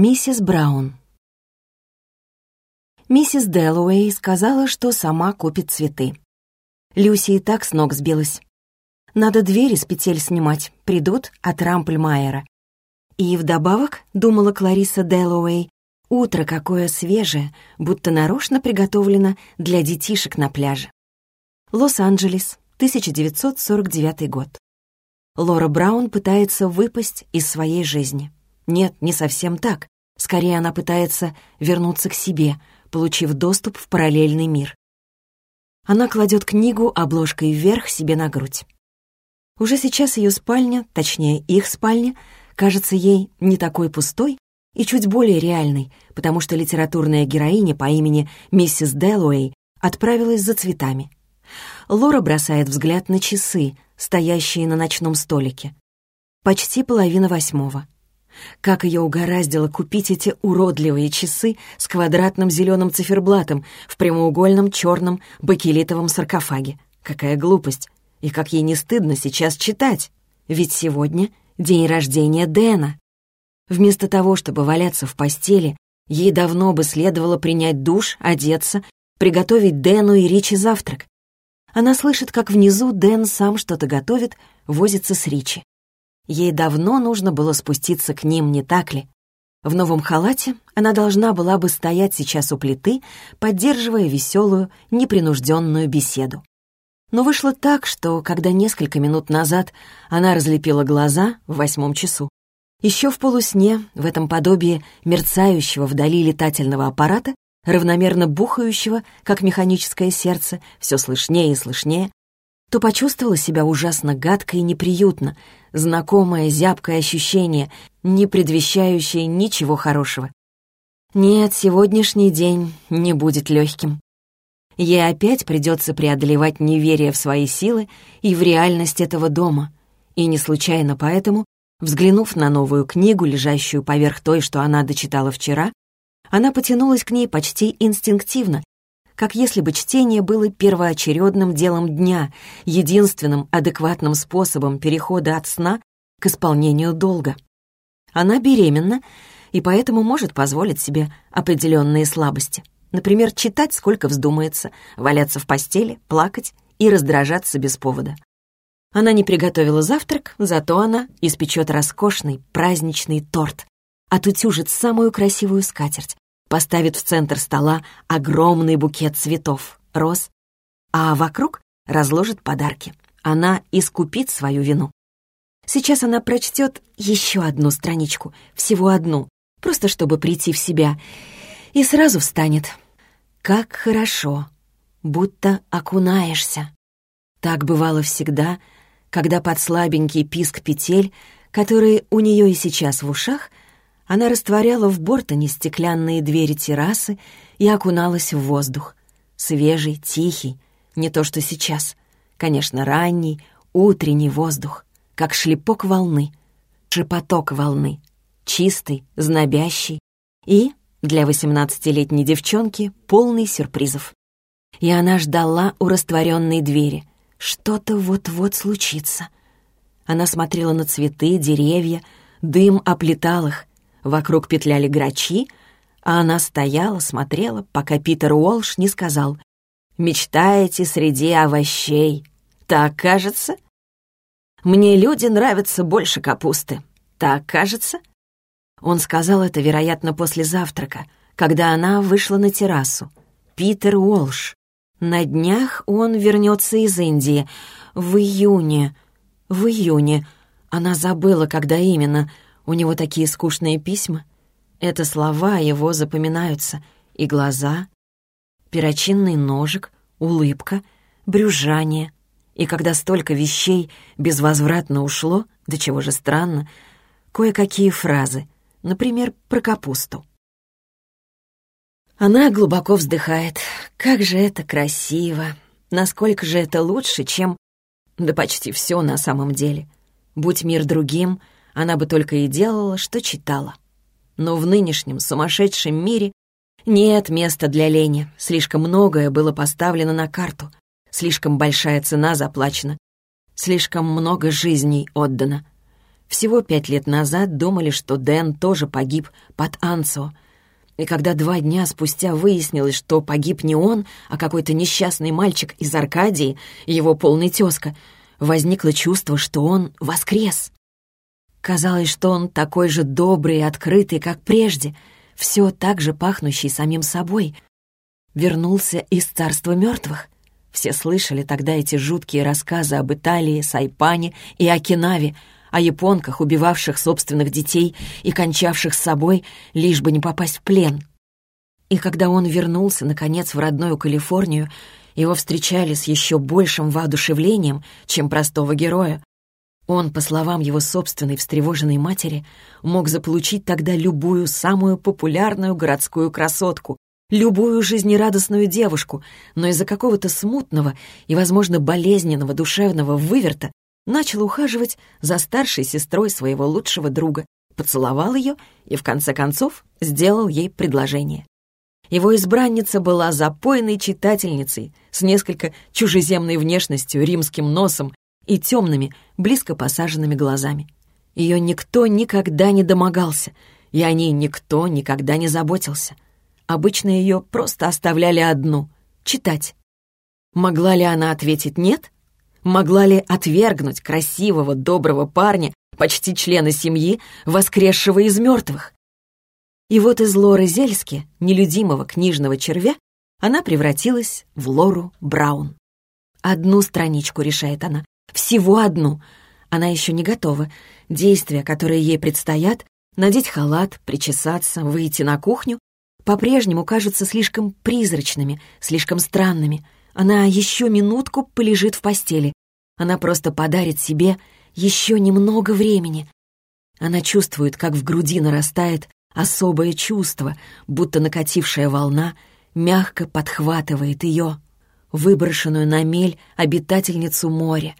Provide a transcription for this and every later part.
Миссис Браун Миссис Дэллоуэй сказала, что сама купит цветы. Люси и так с ног сбилась. Надо двери с петель снимать, придут от Рампльмайера. И вдобавок, думала Клариса Дэллоуэй, утро какое свежее, будто нарочно приготовлено для детишек на пляже. Лос-Анджелес, 1949 год. Лора Браун пытается выпасть из своей жизни. Нет, не совсем так. Скорее, она пытается вернуться к себе, получив доступ в параллельный мир. Она кладет книгу обложкой вверх себе на грудь. Уже сейчас ее спальня, точнее их спальня, кажется ей не такой пустой и чуть более реальной, потому что литературная героиня по имени миссис Дэллоуэй отправилась за цветами. Лора бросает взгляд на часы, стоящие на ночном столике. Почти половина восьмого. Как ее угораздило купить эти уродливые часы с квадратным зеленым циферблатом в прямоугольном черном бакелитовом саркофаге. Какая глупость! И как ей не стыдно сейчас читать. Ведь сегодня день рождения Дэна. Вместо того, чтобы валяться в постели, ей давно бы следовало принять душ, одеться, приготовить Дэну и Ричи завтрак. Она слышит, как внизу Дэн сам что-то готовит, возится с Ричи. Ей давно нужно было спуститься к ним, не так ли? В новом халате она должна была бы стоять сейчас у плиты, поддерживая веселую, непринужденную беседу. Но вышло так, что, когда несколько минут назад она разлепила глаза в восьмом часу, еще в полусне, в этом подобии мерцающего вдали летательного аппарата, равномерно бухающего, как механическое сердце, все слышнее и слышнее, то почувствовала себя ужасно гадко и неприютно, знакомое зябкое ощущение, не предвещающее ничего хорошего. Нет, сегодняшний день не будет легким. Ей опять придется преодолевать неверие в свои силы и в реальность этого дома. И не случайно поэтому, взглянув на новую книгу, лежащую поверх той, что она дочитала вчера, она потянулась к ней почти инстинктивно, как если бы чтение было первоочередным делом дня, единственным адекватным способом перехода от сна к исполнению долга. Она беременна и поэтому может позволить себе определенные слабости. Например, читать сколько вздумается, валяться в постели, плакать и раздражаться без повода. Она не приготовила завтрак, зато она испечет роскошный праздничный торт, отутюжит самую красивую скатерть, поставит в центр стола огромный букет цветов, роз, а вокруг разложит подарки. Она искупит свою вину. Сейчас она прочтет еще одну страничку, всего одну, просто чтобы прийти в себя, и сразу встанет. Как хорошо, будто окунаешься. Так бывало всегда, когда под слабенький писк петель, которые у нее и сейчас в ушах, она растворяла в Бортоне стеклянные двери террасы и окуналась в воздух. Свежий, тихий, не то что сейчас. Конечно, ранний, утренний воздух, как шлепок волны, шепоток волны, чистый, знобящий и, для восемнадцатилетней девчонки, полный сюрпризов. И она ждала у растворенной двери. Что-то вот-вот случится. Она смотрела на цветы, деревья, дым оплетал их, Вокруг петляли грачи, а она стояла, смотрела, пока Питер Уолш не сказал «Мечтаете среди овощей. Так кажется?» «Мне люди нравятся больше капусты. Так кажется?» Он сказал это, вероятно, после завтрака, когда она вышла на террасу. Питер Уолш. На днях он вернется из Индии. В июне. В июне. Она забыла, когда именно — у него такие скучные письма. Это слова его запоминаются. И глаза, перочинный ножик, улыбка, брюжание. И когда столько вещей безвозвратно ушло, до чего же странно, кое-какие фразы, например, про капусту. Она глубоко вздыхает. Как же это красиво! Насколько же это лучше, чем... Да почти все на самом деле. Будь мир другим — она бы только и делала, что читала. Но в нынешнем сумасшедшем мире нет места для лени, слишком многое было поставлено на карту, слишком большая цена заплачена, слишком много жизней отдано. Всего пять лет назад думали, что Дэн тоже погиб под Анцо. И когда два дня спустя выяснилось, что погиб не он, а какой-то несчастный мальчик из Аркадии, его полный тезка, возникло чувство, что он воскрес. Казалось, что он такой же добрый и открытый, как прежде, все так же пахнущий самим собой. Вернулся из царства мертвых. Все слышали тогда эти жуткие рассказы об Италии, Сайпане и Окинаве, о японках, убивавших собственных детей и кончавших с собой, лишь бы не попасть в плен. И когда он вернулся, наконец, в родную Калифорнию, его встречали с еще большим воодушевлением, чем простого героя. Он, по словам его собственной встревоженной матери, мог заполучить тогда любую самую популярную городскую красотку, любую жизнерадостную девушку, но из-за какого-то смутного и, возможно, болезненного душевного выверта начал ухаживать за старшей сестрой своего лучшего друга, поцеловал ее и, в конце концов, сделал ей предложение. Его избранница была запойной читательницей с несколько чужеземной внешностью, римским носом и темными, близко посаженными глазами. Ее никто никогда не домогался, и о ней никто никогда не заботился. Обычно ее просто оставляли одну — читать. Могла ли она ответить «нет»? Могла ли отвергнуть красивого, доброго парня, почти члена семьи, воскресшего из мертвых? И вот из Лоры Зельски, нелюдимого книжного червя, она превратилась в Лору Браун. Одну страничку решает она, всего одну. Она еще не готова. Действия, которые ей предстоят, надеть халат, причесаться, выйти на кухню, по-прежнему кажутся слишком призрачными, слишком странными. Она еще минутку полежит в постели. Она просто подарит себе еще немного времени. Она чувствует, как в груди нарастает особое чувство, будто накатившая волна мягко подхватывает ее, выброшенную на мель обитательницу моря,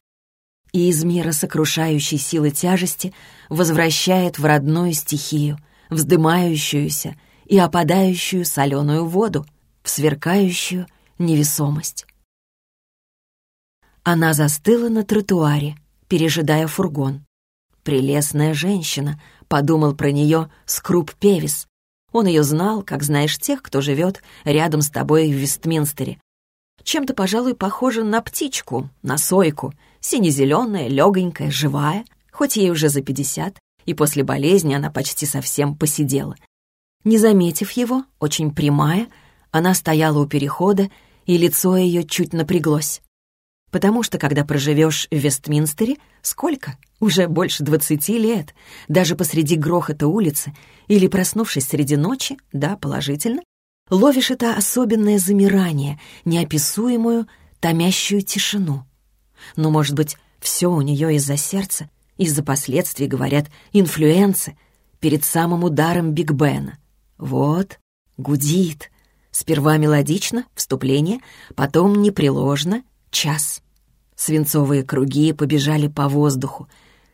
и из мира сокрушающей силы тяжести возвращает в родную стихию, вздымающуюся и опадающую соленую воду, в сверкающую невесомость. Она застыла на тротуаре, пережидая фургон. Прелестная женщина, подумал про нее Скруп Певис. Он ее знал, как знаешь тех, кто живет рядом с тобой в Вестминстере. Чем-то, пожалуй, похожа на птичку, на сойку, сине-зеленая, легонькая, живая, хоть ей уже за пятьдесят, и после болезни она почти совсем посидела. Не заметив его, очень прямая, она стояла у перехода, и лицо ее чуть напряглось. Потому что, когда проживешь в Вестминстере, сколько? Уже больше двадцати лет. Даже посреди грохота улицы или проснувшись среди ночи, да, положительно, ловишь это особенное замирание, неописуемую, томящую тишину. Но, может быть, все у нее из-за сердца, из-за последствий, говорят, инфлюенции, перед самым ударом Биг Бена. Вот, гудит. Сперва мелодично, вступление, потом непреложно, час. Свинцовые круги побежали по воздуху.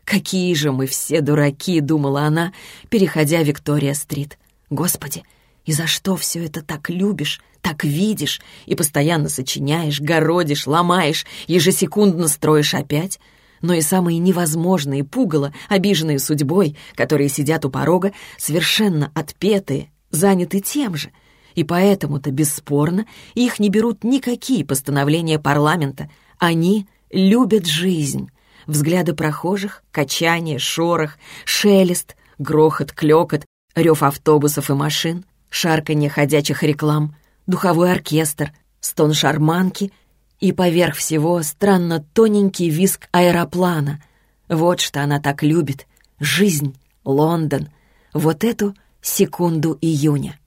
«Какие же мы все дураки!» — думала она, переходя Виктория-стрит. «Господи, и за что все это так любишь, так видишь и постоянно сочиняешь, городишь, ломаешь, ежесекундно строишь опять?» но и самые невозможные пугало, обиженные судьбой, которые сидят у порога, совершенно отпетые, заняты тем же — и поэтому-то, бесспорно, их не берут никакие постановления парламента. Они любят жизнь. Взгляды прохожих, качание, шорох, шелест, грохот, клёкот, рев автобусов и машин, шарканье ходячих реклам, духовой оркестр, стон шарманки и поверх всего странно тоненький виск аэроплана. Вот что она так любит. Жизнь, Лондон. Вот эту секунду июня.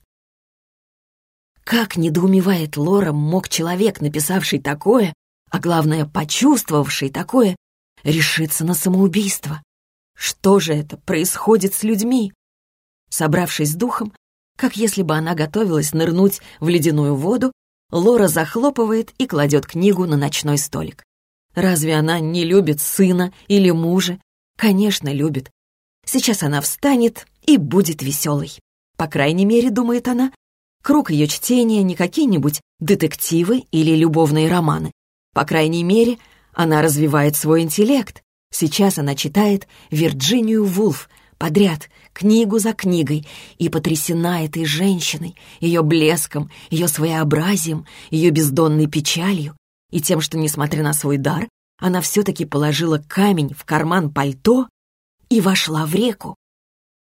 Как недоумевает Лора мог человек, написавший такое, а главное, почувствовавший такое, решиться на самоубийство? Что же это происходит с людьми? Собравшись с духом, как если бы она готовилась нырнуть в ледяную воду, Лора захлопывает и кладет книгу на ночной столик. Разве она не любит сына или мужа? Конечно, любит. Сейчас она встанет и будет веселой. По крайней мере, думает она, Круг ее чтения не какие-нибудь детективы или любовные романы. По крайней мере, она развивает свой интеллект, Сейчас она читает Вирджинию Вулф подряд, книгу за книгой, и потрясена этой женщиной, ее блеском, ее своеобразием, ее бездонной печалью и тем, что, несмотря на свой дар, она все-таки положила камень в карман пальто и вошла в реку.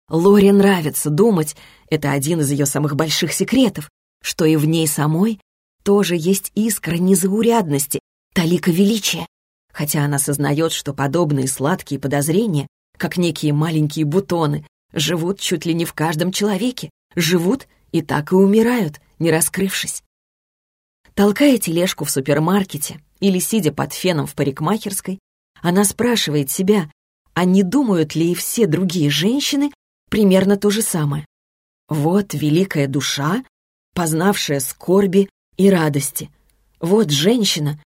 Лоре нравится думать, это один из ее самых больших секретов, что и в ней самой тоже есть искра незаурядности, талика величия, хотя она сознает, что подобные сладкие подозрения, как некие маленькие бутоны, живут чуть ли не в каждом человеке, живут и так и умирают, не раскрывшись. Толкая тележку в супермаркете или сидя под феном в парикмахерской, она спрашивает себя, а не думают ли и все другие женщины примерно то же самое. Вот великая душа, познавшая скорби и радости. Вот женщина,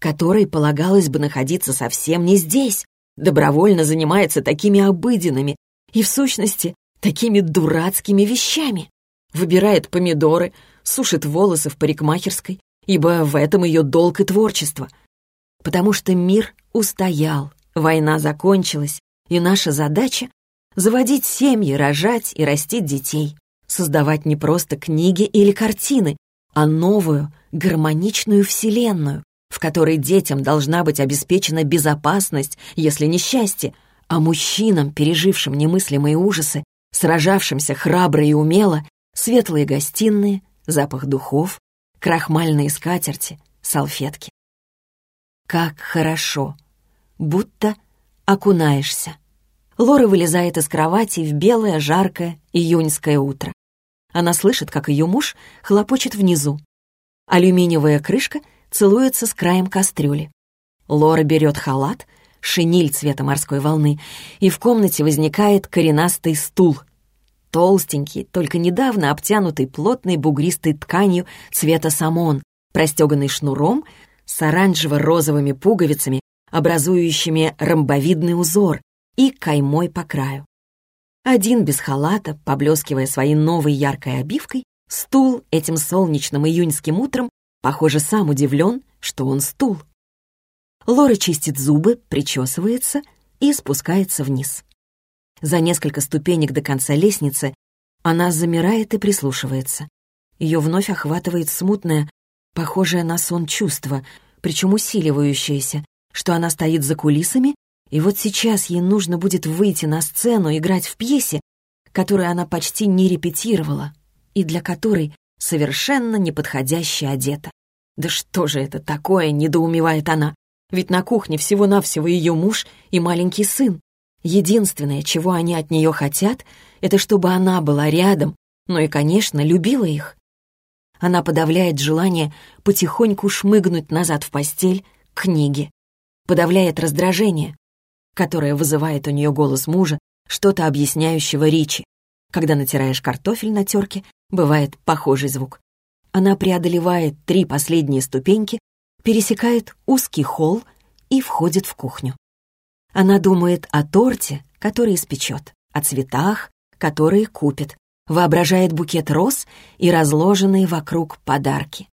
которой полагалось бы находиться совсем не здесь, добровольно занимается такими обыденными и, в сущности, такими дурацкими вещами. Выбирает помидоры, сушит волосы в парикмахерской, ибо в этом ее долг и творчество. Потому что мир устоял, война закончилась, и наша задача — заводить семьи, рожать и растить детей, создавать не просто книги или картины, а новую, гармоничную вселенную, в которой детям должна быть обеспечена безопасность, если не счастье, а мужчинам, пережившим немыслимые ужасы, сражавшимся храбро и умело, светлые гостиные, запах духов, крахмальные скатерти, салфетки. Как хорошо! Будто окунаешься. Лора вылезает из кровати в белое, жаркое июньское утро. Она слышит, как ее муж хлопочет внизу. Алюминиевая крышка целуется с краем кастрюли. Лора берет халат, шиниль цвета морской волны, и в комнате возникает коренастый стул. Толстенький, только недавно обтянутый плотной бугристой тканью цвета самон, простеганный шнуром с оранжево-розовыми пуговицами, образующими ромбовидный узор, и каймой по краю. Один без халата, поблескивая своей новой яркой обивкой, стул этим солнечным июньским утром, похоже, сам удивлен, что он стул. Лора чистит зубы, причесывается и спускается вниз. За несколько ступенек до конца лестницы она замирает и прислушивается. Ее вновь охватывает смутное, похожее на сон чувство, причем усиливающееся, что она стоит за кулисами и вот сейчас ей нужно будет выйти на сцену, играть в пьесе, которую она почти не репетировала и для которой совершенно неподходяще одета. «Да что же это такое?» — недоумевает она. «Ведь на кухне всего-навсего ее муж и маленький сын. Единственное, чего они от нее хотят, это чтобы она была рядом, но и, конечно, любила их». Она подавляет желание потихоньку шмыгнуть назад в постель к книге. Подавляет раздражение, которое вызывает у нее голос мужа, что-то объясняющего Ричи. Когда натираешь картофель на терке, бывает похожий звук. Она преодолевает три последние ступеньки, пересекает узкий холл и входит в кухню. Она думает о торте, который испечет, о цветах, которые купит, воображает букет роз и разложенные вокруг подарки.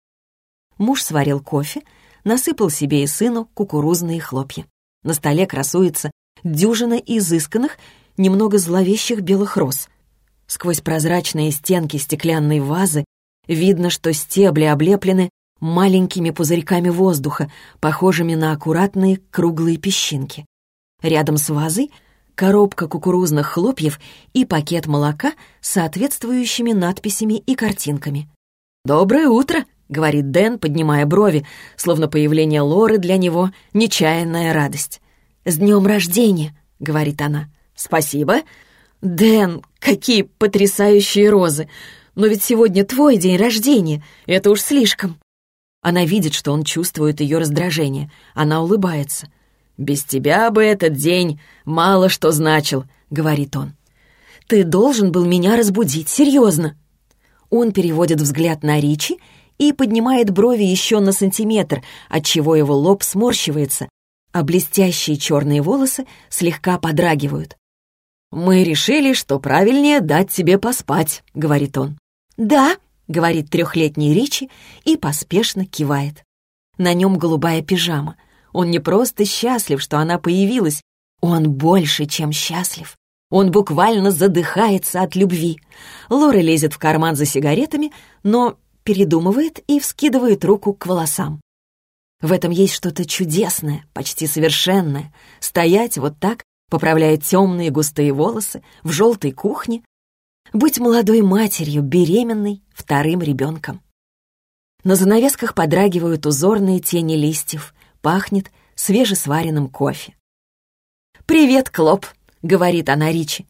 Муж сварил кофе, насыпал себе и сыну кукурузные хлопья. На столе красуется дюжина изысканных, немного зловещих белых роз. Сквозь прозрачные стенки стеклянной вазы видно, что стебли облеплены маленькими пузырьками воздуха, похожими на аккуратные круглые песчинки. Рядом с вазой коробка кукурузных хлопьев и пакет молока с соответствующими надписями и картинками. «Доброе утро!» — говорит Дэн, поднимая брови, словно появление Лоры для него — нечаянная радость. «С днем рождения!» — говорит она. «Спасибо!» «Дэн, какие потрясающие розы! Но ведь сегодня твой день рождения, это уж слишком!» Она видит, что он чувствует ее раздражение. Она улыбается. «Без тебя бы этот день мало что значил», — говорит он. «Ты должен был меня разбудить, серьезно!» Он переводит взгляд на Ричи и поднимает брови еще на сантиметр, отчего его лоб сморщивается, а блестящие черные волосы слегка подрагивают. «Мы решили, что правильнее дать тебе поспать», — говорит он. «Да», — говорит трехлетний Ричи и поспешно кивает. На нем голубая пижама. Он не просто счастлив, что она появилась, Он больше, чем счастлив. Он буквально задыхается от любви. Лора лезет в карман за сигаретами, но передумывает и вскидывает руку к волосам. В этом есть что-то чудесное, почти совершенное. Стоять вот так, поправляя темные густые волосы в желтой кухне, быть молодой матерью, беременной, вторым ребенком. На занавесках подрагивают узорные тени листьев, пахнет свежесваренным кофе. «Привет, Клоп», — говорит она Ричи.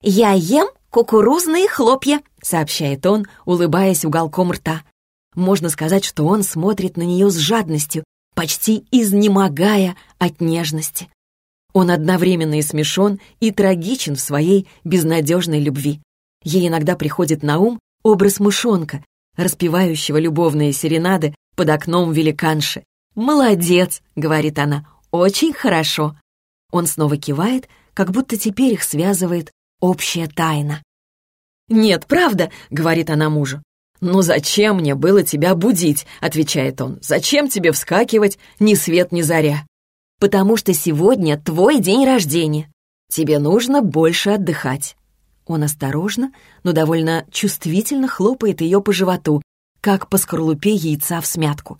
«Я ем кукурузные хлопья», — сообщает он, улыбаясь уголком рта. Можно сказать, что он смотрит на нее с жадностью, почти изнемогая от нежности. Он одновременно и смешон, и трагичен в своей безнадежной любви. Ей иногда приходит на ум образ мышонка, распевающего любовные серенады под окном великанши. «Молодец!» — говорит она. «Очень хорошо!» Он снова кивает, как будто теперь их связывает общая тайна. «Нет, правда!» — говорит она мужу. «Ну зачем мне было тебя будить?» — отвечает он. «Зачем тебе вскакивать ни свет ни заря?» «Потому что сегодня твой день рождения. Тебе нужно больше отдыхать. Он осторожно, но довольно чувствительно хлопает ее по животу, как по скорлупе яйца в смятку.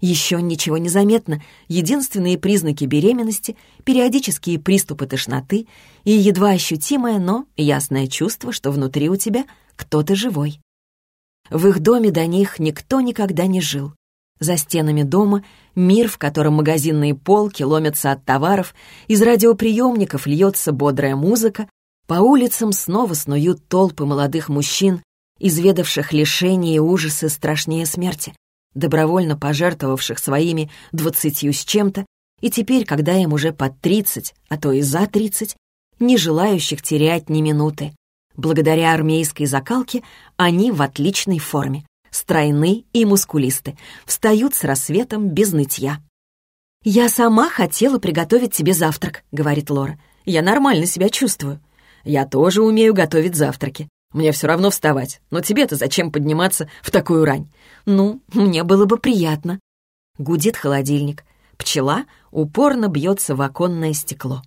Еще ничего не заметно, единственные признаки беременности, периодические приступы тошноты и едва ощутимое, но ясное чувство, что внутри у тебя кто-то живой. В их доме до них никто никогда не жил. За стенами дома мир, в котором магазинные полки ломятся от товаров, из радиоприемников льется бодрая музыка, по улицам снова снуют толпы молодых мужчин, изведавших лишения и ужасы страшнее смерти, добровольно пожертвовавших своими двадцатью с чем-то, и теперь, когда им уже под тридцать, а то и за тридцать, не желающих терять ни минуты. Благодаря армейской закалке они в отличной форме, стройны и мускулисты, встают с рассветом без нытья. «Я сама хотела приготовить тебе завтрак», — говорит Лора. «Я нормально себя чувствую». Я тоже умею готовить завтраки. Мне все равно вставать, но тебе-то зачем подниматься в такую рань? Ну, мне было бы приятно. Гудит холодильник. Пчела упорно бьется в оконное стекло.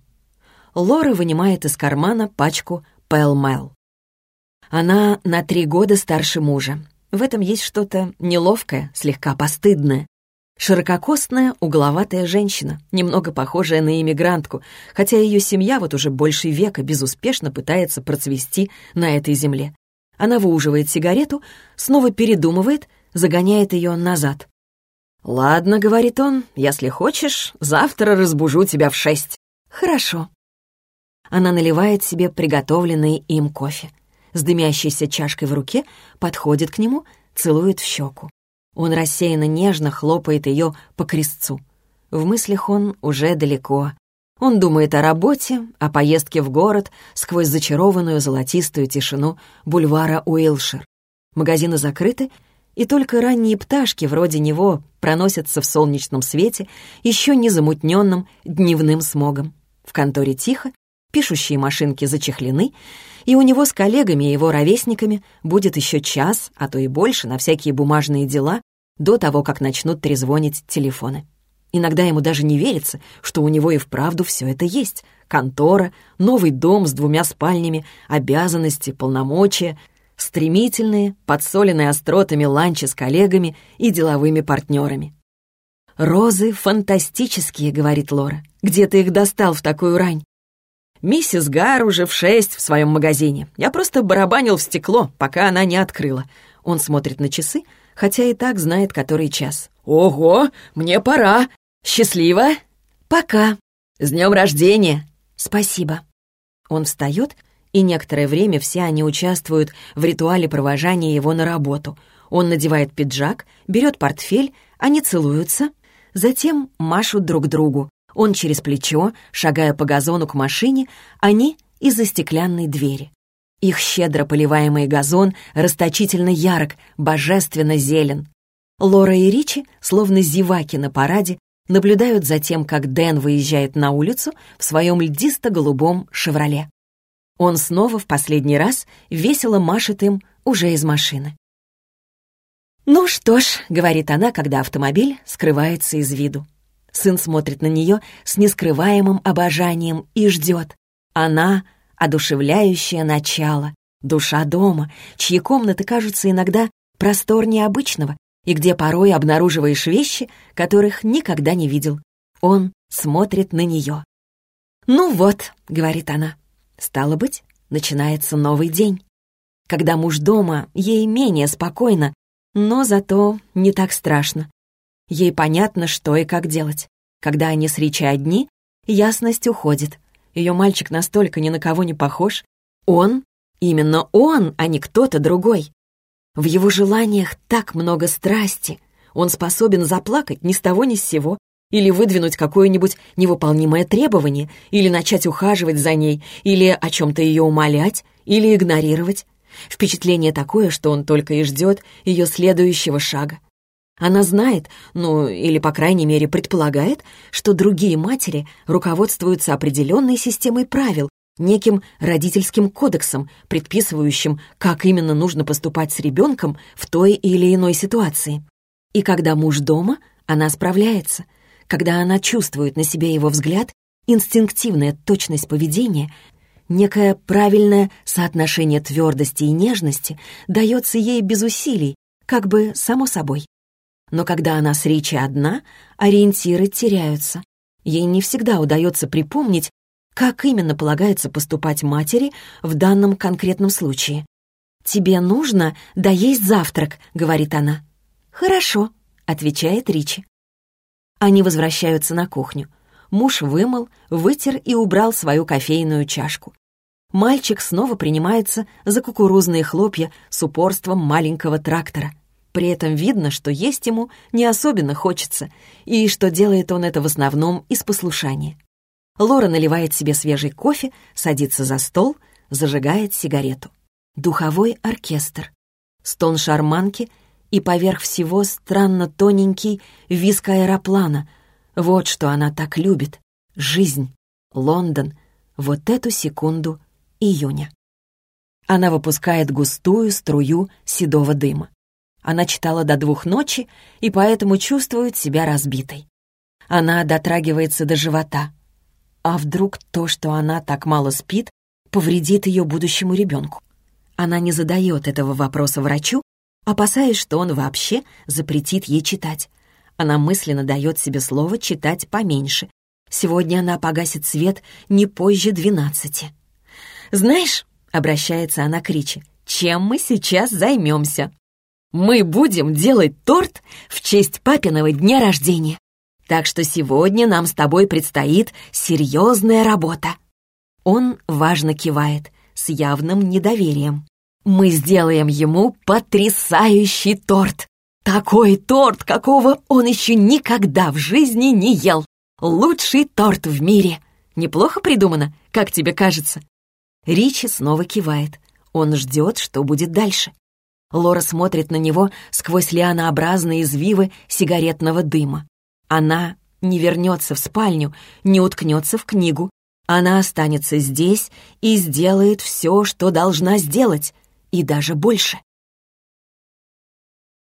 Лора вынимает из кармана пачку Пэл Она на три года старше мужа. В этом есть что-то неловкое, слегка постыдное. Ширококостная, угловатая женщина, немного похожая на иммигрантку, хотя ее семья вот уже больше века безуспешно пытается процвести на этой земле. Она выуживает сигарету, снова передумывает, загоняет ее назад. «Ладно», — говорит он, — «если хочешь, завтра разбужу тебя в шесть». «Хорошо». Она наливает себе приготовленный им кофе. С дымящейся чашкой в руке подходит к нему, целует в щеку. Он рассеянно нежно хлопает ее по крестцу. В мыслях он уже далеко. Он думает о работе, о поездке в город сквозь зачарованную золотистую тишину бульвара Уилшир. Магазины закрыты, и только ранние пташки вроде него проносятся в солнечном свете, еще не замутненным дневным смогом. В конторе тихо, пишущие машинки зачехлены, и у него с коллегами и его ровесниками будет еще час, а то и больше, на всякие бумажные дела, до того, как начнут трезвонить телефоны. Иногда ему даже не верится, что у него и вправду все это есть. Контора, новый дом с двумя спальнями, обязанности, полномочия, стремительные, подсоленные остротами ланчи с коллегами и деловыми партнерами. «Розы фантастические», — говорит Лора. «Где ты их достал в такую рань?» Миссис Гар уже в шесть в своем магазине. Я просто барабанил в стекло, пока она не открыла. Он смотрит на часы, хотя и так знает, который час. «Ого, мне пора! Счастливо!» «Пока!» «С днем рождения!» «Спасибо!» Он встает, и некоторое время все они участвуют в ритуале провожания его на работу. Он надевает пиджак, берет портфель, они целуются, затем машут друг другу, он через плечо, шагая по газону к машине, они из-за стеклянной двери. Их щедро поливаемый газон расточительно ярок, божественно зелен. Лора и Ричи, словно зеваки на параде, наблюдают за тем, как Дэн выезжает на улицу в своем льдисто-голубом «Шевроле». Он снова в последний раз весело машет им уже из машины. «Ну что ж», — говорит она, когда автомобиль скрывается из виду. Сын смотрит на нее с нескрываемым обожанием и ждет. Она — одушевляющее начало, душа дома, чьи комнаты кажутся иногда просторнее обычного и где порой обнаруживаешь вещи, которых никогда не видел. Он смотрит на нее. «Ну вот», — говорит она, — «стало быть, начинается новый день». Когда муж дома, ей менее спокойно, но зато не так страшно. Ей понятно, что и как делать. Когда они с Ричи одни, ясность уходит. Ее мальчик настолько ни на кого не похож. Он, именно он, а не кто-то другой. В его желаниях так много страсти. Он способен заплакать ни с того ни с сего, или выдвинуть какое-нибудь невыполнимое требование, или начать ухаживать за ней, или о чем-то ее умолять, или игнорировать. Впечатление такое, что он только и ждет ее следующего шага. Она знает, ну или по крайней мере предполагает, что другие матери руководствуются определенной системой правил, неким родительским кодексом, предписывающим, как именно нужно поступать с ребенком в той или иной ситуации. И когда муж дома, она справляется. Когда она чувствует на себе его взгляд, инстинктивная точность поведения, некое правильное соотношение твердости и нежности дается ей без усилий, как бы само собой. Но когда она с Ричи одна, ориентиры теряются. Ей не всегда удается припомнить, как именно полагается поступать матери в данном конкретном случае. «Тебе нужно доесть завтрак», — говорит она. «Хорошо», — отвечает Ричи. Они возвращаются на кухню. Муж вымыл, вытер и убрал свою кофейную чашку. Мальчик снова принимается за кукурузные хлопья с упорством маленького трактора. При этом видно, что есть ему не особенно хочется, и что делает он это в основном из послушания. Лора наливает себе свежий кофе, садится за стол, зажигает сигарету. Духовой оркестр. Стон шарманки и поверх всего странно тоненький виск аэроплана. Вот что она так любит. Жизнь. Лондон. Вот эту секунду июня. Она выпускает густую струю седого дыма. Она читала до двух ночи и поэтому чувствует себя разбитой. Она дотрагивается до живота. А вдруг то, что она так мало спит, повредит ее будущему ребенку? Она не задает этого вопроса врачу, опасаясь, что он вообще запретит ей читать. Она мысленно дает себе слово читать поменьше. Сегодня она погасит свет не позже двенадцати. «Знаешь», — обращается она к Ричи, — «чем мы сейчас займемся?» «Мы будем делать торт в честь папиного дня рождения. Так что сегодня нам с тобой предстоит серьезная работа». Он важно кивает, с явным недоверием. «Мы сделаем ему потрясающий торт. Такой торт, какого он еще никогда в жизни не ел. Лучший торт в мире. Неплохо придумано, как тебе кажется?» Ричи снова кивает. Он ждет, что будет дальше. Лора смотрит на него сквозь лианообразные извивы сигаретного дыма. Она не вернется в спальню, не уткнется в книгу. Она останется здесь и сделает все, что должна сделать, и даже больше.